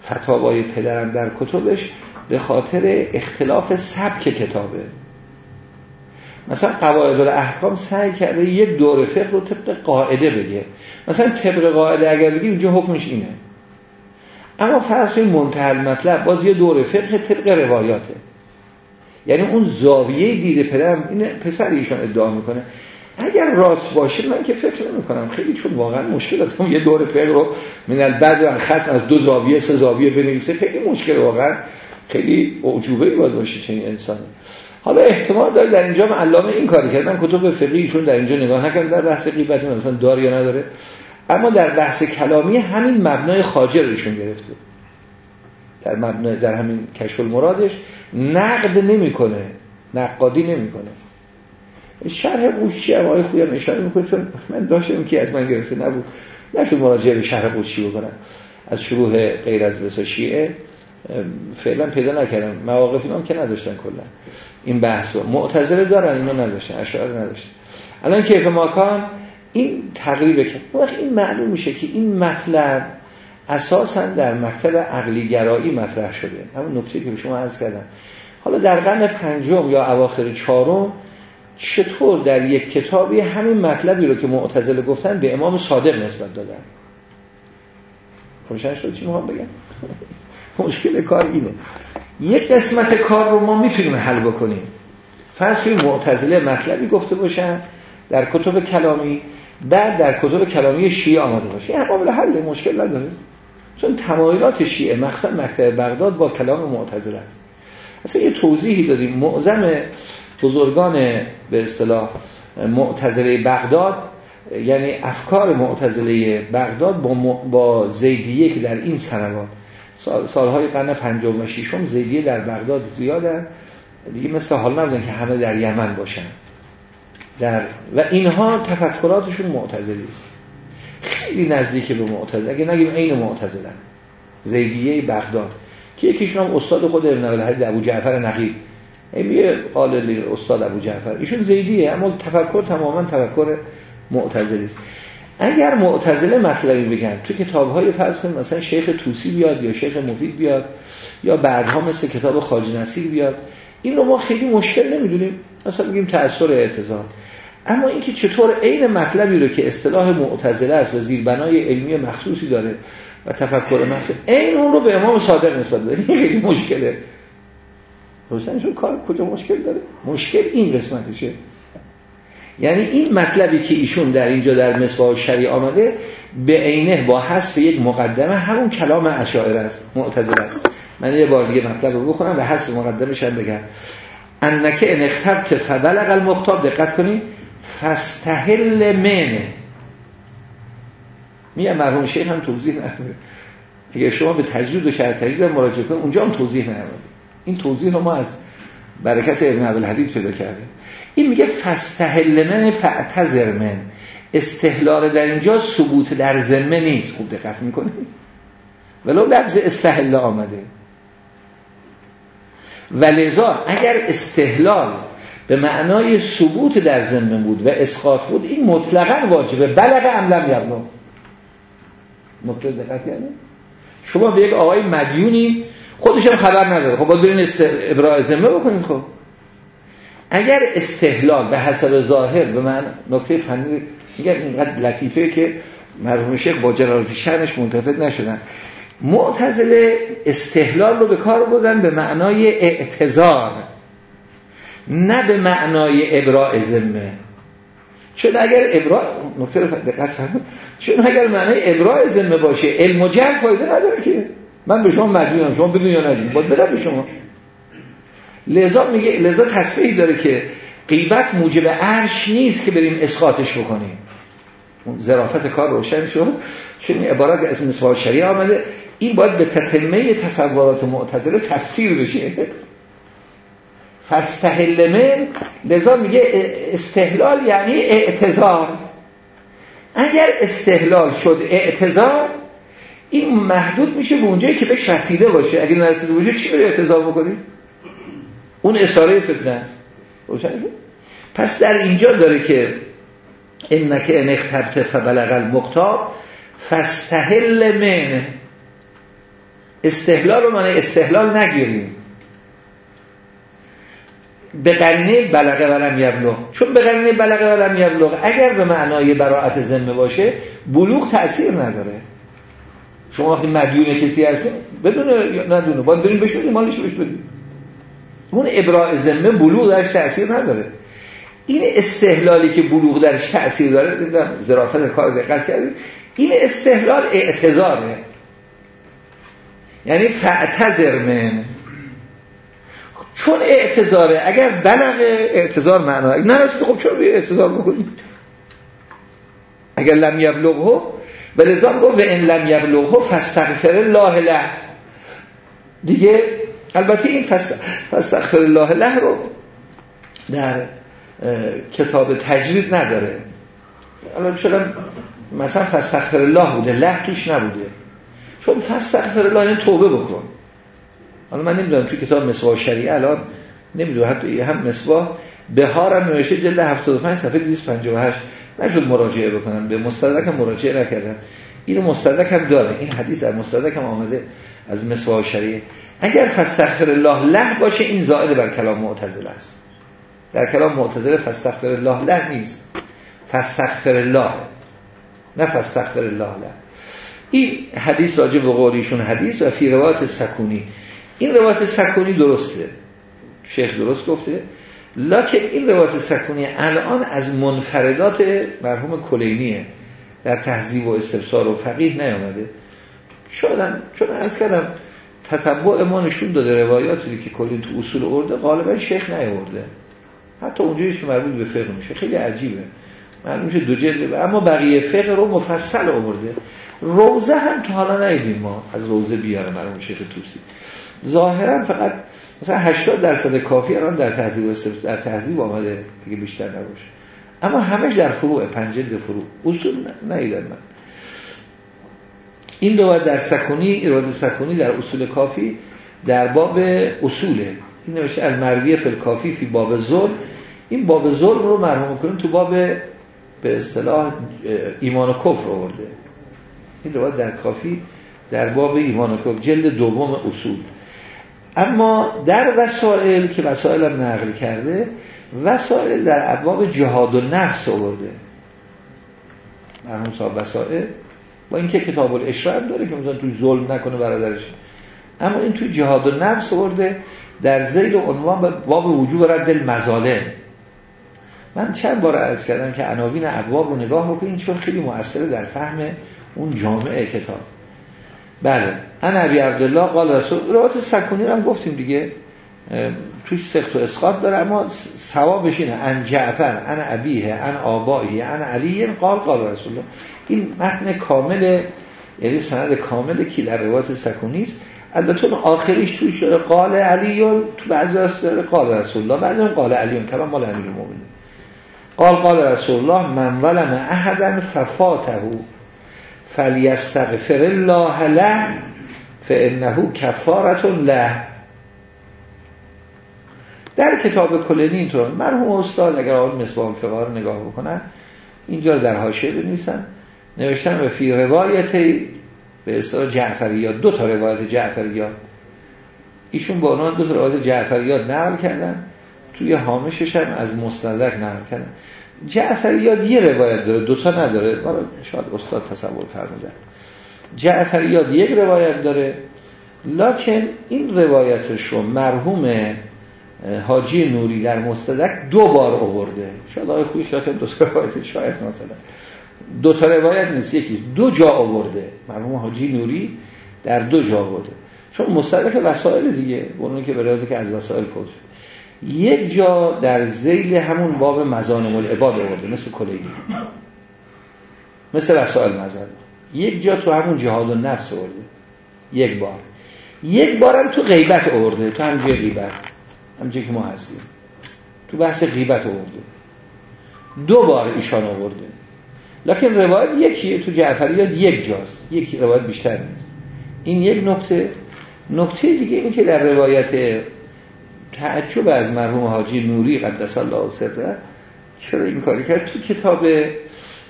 فتاوای پدرم در کتبش به خاطر اختلاف سبک کتابه. مثلا قواعد الاحکام سعی کرده یک دور فقه رو طبق قاعده بگه. مثلا طبق قاعده اگر بگی اونجا حکمش اینه. اما فرض منتهل مطلب باز یه دور فقه طبق روایاته. یعنی اون زاویه دید پدرم این پسر ایشان ادعا می‌کنه. اگر راست باشه من که فکر نمی کنم خیلی چون واقعا مشکل است. یه دور فقه رو من البد و خط از دو زاویه سه زاویه بنویسه خیلی مشکل واقعا. خیلی اعجوبه باید باشه چنین انسانی حالا احتمال داره در اینجا علامه این کاری کردن کتب فقهیشون در اینجا نگاه نکردن در بحث غیبت مثلا داره یا نداره. اما در بحث کلامی همین مبنای خاجر ایشون گرفته. در مبنای در همین کشف المرادش نقد نمی‌کنه نقادی نمی‌کنه. شرح قوشی هم آقای خویم اشاره می‌کنه چون من داشتم که از من گرفته نبود. نشد مراجعه به شرح قوشی بکنم. از شروع غیر از بسا شیعه فعلا پیدا نکردم مواقف هم که نداشتن کلا. این بحث رو. معتزله دارن اینو نداشتن اشعار نداشتن. الان کیف ماکان این تقریبه که وقت این معلوم میشه که این مطلب اساسا در مکتب عقلی گرایی مطرح شده. همون نکته که به شما عرض کردم. حالا در قرن پنجم یا اواخر چهارم چطور در یک کتابی همین مطلبی رو که معتزله گفتن به امام صادق نسبت دادن؟ روشن شد چی می‌خوام بگم؟ مشکل کار اینه. یک قسمت کار رو ما می‌تونیم حل بکنیم. فرض کنیم معتزله مطلبی گفته باشن در کتب کلامی بعد در کتب کلامی شیعه آماده باشه. این قابل حل مشکل نداره. چون تمایلات شیعه مقصد مکتب بغداد با کلام معتزله است. اصلا یه توضیحی دادیم. معظم بزرگان به اصطلاح معتزله بغداد یعنی افکار معتزله بغداد با, با زیدیه که در این سنوات سال، سالهای قرن پنجم و ششم زیدیه در بغداد زیادن. دیگه مثل حال نبودن که همه در یمن باشن. در و اینها تفکراتشون معتزلی است. خیلی نزدیک به معتزله اگه نگیم عین معتزله زیدیه بغداد. که یکیشون هم استاد خود ابن الحدید ابو جعفر نقیر میگه قال استاد ابو جعفر. ایشون زیدیه اما تفکر تماما تفکر معتزلی است. اگر معتزله مطلبی بگن تو کتاب های فرض کنیم مثلا شیخ توسی بیاد یا شیخ مفید بیاد یا بعدها مثل کتاب خاج نصیر بیاد این رو ما خیلی مشکل نمی‌دونیم. مثلا بگیم تأثیر اعتزال. اما اینکه چطور عین مطلبی رو که اصطلاح معتزله است و زیربنای علمی مخصوصی داره و تفکر مخصوص این اون رو به امام صادق نسبت داره این خیلی مشکله. روشنشون کار کجا مشکل داره؟ مشکل این قسمتشه. یعنی این مطلبی که ایشون در اینجا در مصباح شریع آمده به عینه با حذف یک مقدمه همون کلام اشاعره است معتزله است. من یه بار دیگه مطلب رو بخونم و حذف مقدمش هم بگم. انکه ان اختبت فبلغ المختاب دقت کنید. فاستحل من میگه مرحوم شیخ هم توضیح نداره. اگه شما به تجرید و شرط تجرید مراجعه کنید اونجا هم توضیح نداره. این توضیح رو ما از برکت ابن عبدالحدید پیدا کردیم. این میگه فستحل من فعتذر من استحلال در اینجا ثبوت در ذمه نیست. خوب دقت می‌کنه ولو لفظ استحل آمده. و لذا اگر استحلال به معنای ثبوت در ذمه بود و اسقاط بود این مطلقا واجبه. بلغ عملم یبنو نکته دقت یعنی شما به یک آقای مدیونی خودش هم خبر نداره. خب باید برین. ابراء ذمه بکنید خب. اگر استحلال به حسب ظاهر به من نکته فنی میگن اینقدر لطیفه که مرحوم شیخ با جلالت شرمش منتفق نشدن. معتزله استحلال رو به کار بودن به معنای اعتذار نه به معنای ابراء ذمه. چون اگر ابراء نکته دقت فرمایید. چون اگر معنای ابراء ذمه باشه علم و فایده نداره که. من به شما مدیونم شما بدون یا ندید باید بدم به شما. لذا میگه لذا تصریح داره که غیبت موجب عرش نیست که بریم اسقاطش بکنیم. اون ظرافت کار روشن شد. چون عبارت از مصباح شریع آمده. این باید به تتمه تصورات معتزله تفسیر بشه. فستحل من. لذا میگه استحلال یعنی اعتذار. اگر استحلال شد اعتذار این محدود میشه به اونجایی که بهش رسیده باشه. اگه نرسیده باشه چی رو اعتذار بکنیم؟ اون اشاره فتنه است. پس در اینجا داره که انکه انختبت فبلغ المقتاب فستحل من استحلال رو معنی استحلال نگیریم. به قرینه بلغه ولم یبلغ. چون به قرینه بلغه ولم یبلغ اگر به معنای براعت ذمه باشه بلوغ تأثیر نداره. شما وقتی مدیون کسی هستیم بدون ندونه باید بریم بشونیم مالش بدیم. اون ابراء ذمه بلوغ درش تأثیر نداره. این استحلالی که بلوغ درش تأثیر داره دیدم ظرافت کار دقت کردیم این استحلال اعتذاره. یعنی فعتذر من. چون اعتظاره اگر بلغ اعتظار معنا نرسید خب چرا اعتظار بکنید؟ اگر لم یبلغه به گفت و این لم یبلغه فاستغفر الله له. دیگه البته این فاستغفر الله له رو در کتاب تجرید نداره. الان شدم مثلا فاستغفر الله بوده له توش نبوده. چون فاستغفر الله این توبه بکن. حالا من نمی‌دونم توی کتاب مصباح شریعه الان نمی‌دونم حتی هم مصباح بهارم نوشته جلد 75 صفحه 258 نشد مراجعه بکنم. به مستدرک مراجعه نکردم. اینو هم داره. این حدیث در مستدرک هم آمده از مصباح شریعه. اگر فاستغفر الله له باشه این زائد بر کلام معتزله است. در کلام معتزله فاستغفر الله له نیست. فاستغفر الله نه فاستغفر الله له. این حدیث راجع به قولیشون حدیث و فی روایت سکونی. این روایت سکونی درسته. شیخ درست گفته. لکن این روایت سکونی الان از منفردات مرحوم کلینیه. در تهذیب و استفسار و فقیه نیامده. شادم چون از کردم تتبع ما نشون داده روایاتی که کلین تو اصول ارده غالبا شیخ نیورده حتی اونجاییش که مربوط به فقه میشه. خیلی عجیبه. معلوم میشه دو جلد اما بقیه فقه رو مفصل آورده. روزه هم تا حالا ندیدیم ما از روزه بیاره مرحوم شیخ توسی. ظاهرا فقط مثلا 80 درصد کافی الان در تهذیب در تهذیب آمده. دیگه بیشتر نباشه. اما همش در فروع پنجلد فروع. اصول ندیدم من. این دو در سکونی ایراد سکونی در اصول کافی در باب اصوله. این نوشته المرویه فی کافی فی باب ظلم این باب ظلم رو مرحوم کنیم تو باب به اصطلاح ایمان و کفر آورده. این روایت در کافی در باب ایمان و کفر جلد دوم اصول. اما در وسائل که وسائل هم نقل کرده وسائل در ابواب جهاد و نفس آورده. مرحوم صاحب وسائل. با اینکه کتاب الاشراع داره که مثلا توی ظلم نکنه برادرش. اما این توی جهاد و نفس آورده در زیل عنوان باب وجوب رد المظالم. من چند بار عرض کردم که عناوین ابواب رو نگاه بکنین چون خیلی مؤثره در فهم اون جامعه کتاب. بله انا ابی عبدالله قال رسول روایت سکونی رو هم گفتیم دیگه. توش سخت و اسقاط داره اما ثوابش اینه. ان جعفر انا ابیه ان آبایی ان علی قال قال رسول این متن کامل یعنی سند کامل که در روایت سکونی است. البته آخریش توش داره قال علی تو بعضی هست داره قال رسول الله بعضی هم قال علی کلام مال امیر قال قال رسول الله من ولم احدا ففاته فلیستغفر الله له فانه کفارت له. در کتاب کلینی اینطور. مرحوم استاد اگر آقای مصباح فقه رو نگاه بکنن اینجا در حاشیه بنویسن. نوشتن به فی روایت به اصطلاح جعفریات دو تا روایت جعفریات ایشون با عنوان دو تا روایت جعفریات نقل کردن توی حامشش هم از مستدرک نقل کردن. جعفریات یه روایت داره دوتا نداره. شاید استاد تصور فرمودن. جعفریات یک روایت داره. لکن این روایتش رو مرحوم حاجی نوری در مستدک دو بار آورده. شاید آقای خویش لکن دو تا روایت شاید مثلا. دو تا روایت نیست. یکی دو جا آورده. مرحوم حاجی نوری در دو جا آورده. چون مستدک وسائل دیگه. اونو که به که از وسائل فوت یک جا در زیل همون باب مزانم العباد آورده. مثل کلیگی مثل وسائل مزان یک جا تو همون جهاد و نفس آورده. یک بار. یک بارم تو غیبت آورده. تو همجای غیبت. همجای که ما هستیم. تو بحث غیبت آورده. دو بار ایشان آورده. لکن روایت یکیه تو جعفریات یک جاست. یک روایت بیشتر نیست. این یک نکته نکته دیگه این که در روایت تعجب از مرحوم حاجی نوری قدس الله سره چرا این کاری کرد؟ تو کتاب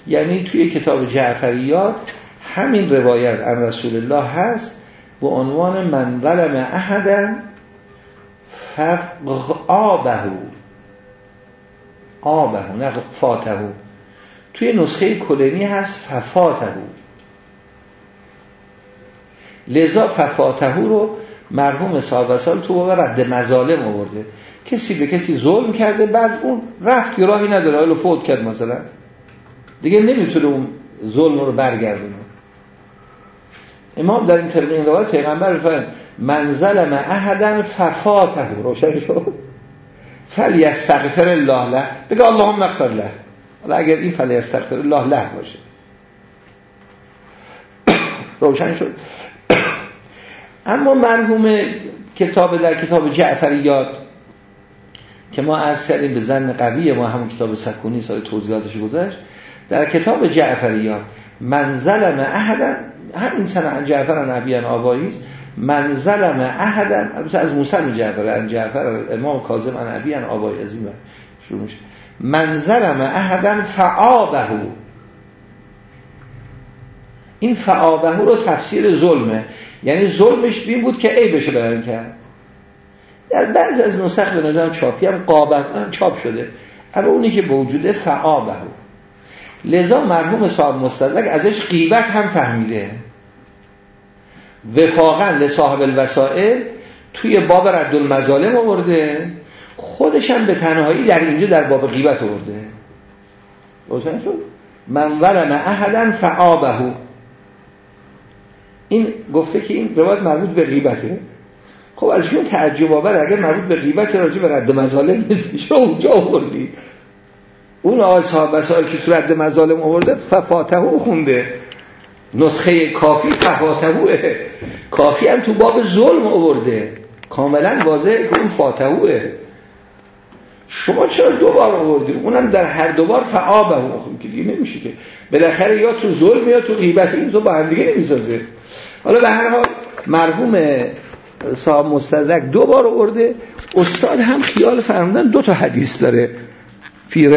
یعنی توی کتاب جعفریات همین روایت ان رسول الله هست. به عنوان من ظلم احدا فآبه آبه نه فاته توی نسخه کلینی هست ففاته لذا ففاته رو مرحوم صاحب سال تو بابا رد مظالم آورده. کسی به کسی ظلم کرده بعد اون رفت راهی نداره حالا فوت کرد مثلا. دیگه نمی‌تونه اون ظلم رو برگردونه. امام در این ترمین روایت پیغمبر فرمود من ظلم احدا ففاته روشن شد. فلیستغفر الله له. بگه اللهم اغفر له. حالا اگر این فلیستغفر الله له باشه. روشن شد. اما مرحوم کتاب در کتاب جعفریات که ما عرض کردیم به زن قویه ما همون کتاب سکونی سال توضیحاتش گذاشت در کتاب جعفریات من ظلم احدا همین سنه جعفر نبیان آبایی است من ظلم از موسی جعفر ان جعفر امام کاظم ان ابی ان آبای عظیم شروع میشه. من ظلم احدا فعابه. این فعابه رو تفسیر ظلمه. یعنی ظلمش این بود که عیبش بیان کرد. در بعض از نسخ به نظرم چاپی هم قابن چاپ شده. اما اونی که موجوده فعابه. لذا مرحوم صاحب مستدرک ازش قیبت هم فهمیده. وفاقا لصاحب الوسائل توی باب رد المظالم آورده. خودش هم به تنهایی در اینجا در باب غیبت آورده. روشن شد؟ من ولم احدا فعابه این گفته که این روایت مربوط به غیبته. خب از اون تعجب آور اگر مربوط به غیبت راجع به رد مظالم نیست. شو اونجا آوردید اون آقای صاحب وسائل که تو رد مظالم آورده ففاتهو خونده. نسخه کافی ففاتهوه کافی هم تو باب ظلم آورده. کاملا واضحه که اون فاتحوه شما چرا دوبار آوردید اونم در هر دوبار هم که دیگه نمیشه که. بالاخره یا تو ظلم یا تو غیبت این تو با هم دیگه نمی‌سازه. حالا به هر حال مرحوم صاحب مستدرک دو بار آورده. استاد هم خیال فرمودن دو تا حدیث داره. فی